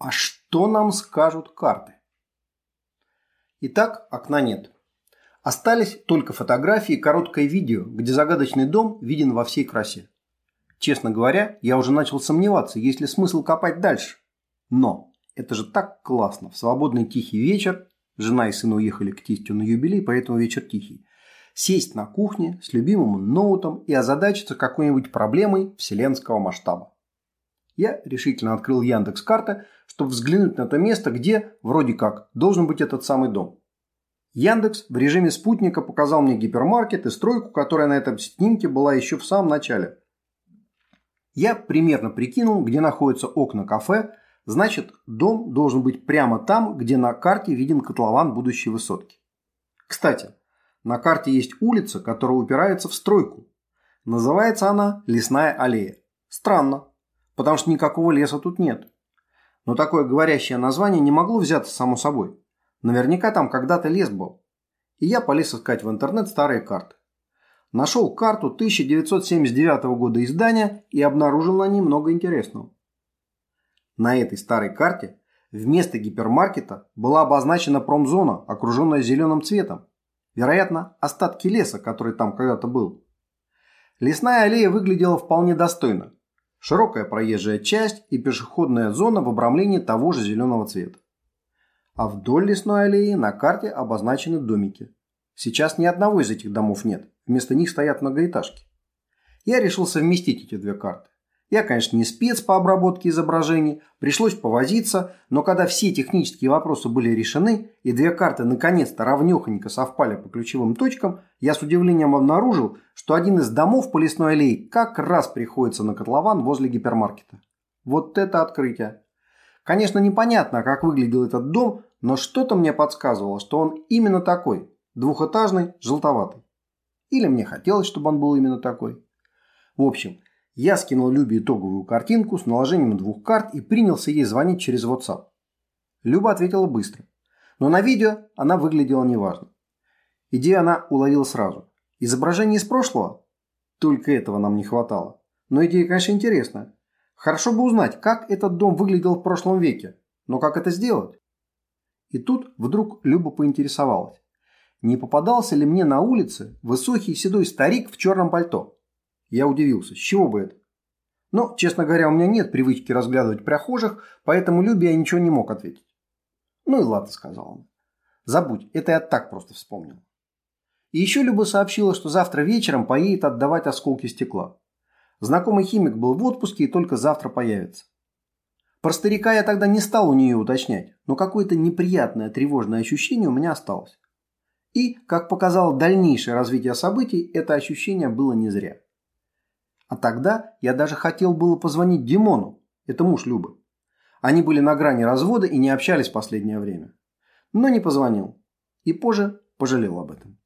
А что нам скажут карты? Итак, окна нет. Остались только фотографии и короткое видео, где загадочный дом виден во всей красе. Честно говоря, я уже начал сомневаться, есть ли смысл копать дальше. Но это же так классно. В свободный тихий вечер, жена и сын уехали к тестю на юбилей, поэтому вечер тихий, сесть на кухне с любимым ноутом и озадачиться какой-нибудь проблемой вселенского масштаба. Я решительно открыл Яндекс карты, чтобы взглянуть на то место, где, вроде как, должен быть этот самый дом. Яндекс в режиме спутника показал мне гипермаркет и стройку, которая на этом снимке была еще в самом начале. Я примерно прикинул, где находятся окна кафе, значит, дом должен быть прямо там, где на карте виден котлован будущей высотки. Кстати, на карте есть улица, которая упирается в стройку. Называется она Лесная аллея. Странно, потому что никакого леса тут нет. Но такое говорящее название не могло взяться само собой. Наверняка там когда-то лес был. И я полез искать в интернет старые карты. Нашел карту 1979 года издания и обнаружил на ней много интересного. На этой старой карте вместо гипермаркета была обозначена промзона, окруженная зеленым цветом. Вероятно, остатки леса, который там когда-то был. Лесная аллея выглядела вполне достойно. Широкая проезжая часть и пешеходная зона в обрамлении того же зеленого цвета а вдоль лесной аллеи на карте обозначены домики. Сейчас ни одного из этих домов нет, вместо них стоят многоэтажки. Я решил совместить эти две карты. Я, конечно, не спец по обработке изображений, пришлось повозиться, но когда все технические вопросы были решены и две карты наконец-то равнёхонько совпали по ключевым точкам, я с удивлением обнаружил, что один из домов по лесной аллее как раз приходится на котлован возле гипермаркета. Вот это открытие! Конечно, непонятно, как выглядел этот дом, но что-то мне подсказывало, что он именно такой, двухэтажный, желтоватый. Или мне хотелось, чтобы он был именно такой. В общем, я скинул Любе итоговую картинку с наложением двух карт и принялся ей звонить через WhatsApp. Люба ответила быстро. Но на видео она выглядела неважно. Идею она уловила сразу. Изображение из прошлого? Только этого нам не хватало. Но идея, конечно, интересная. Хорошо бы узнать, как этот дом выглядел в прошлом веке. Но как это сделать? И тут вдруг Люба поинтересовалась. Не попадался ли мне на улице высокий седой старик в черном пальто? Я удивился, с чего бы это? Но, честно говоря, у меня нет привычки разглядывать прохожих, поэтому Любе я ничего не мог ответить. Ну и ладно, сказал он. Забудь, это я так просто вспомнил. И еще Люба сообщила, что завтра вечером поедет отдавать осколки стекла. Знакомый химик был в отпуске и только завтра появится. Про старика я тогда не стал у нее уточнять, но какое-то неприятное тревожное ощущение у меня осталось. И, как показало дальнейшее развитие событий, это ощущение было не зря. А тогда я даже хотел было позвонить Димону, это муж Любы. Они были на грани развода и не общались последнее время. Но не позвонил. И позже пожалел об этом.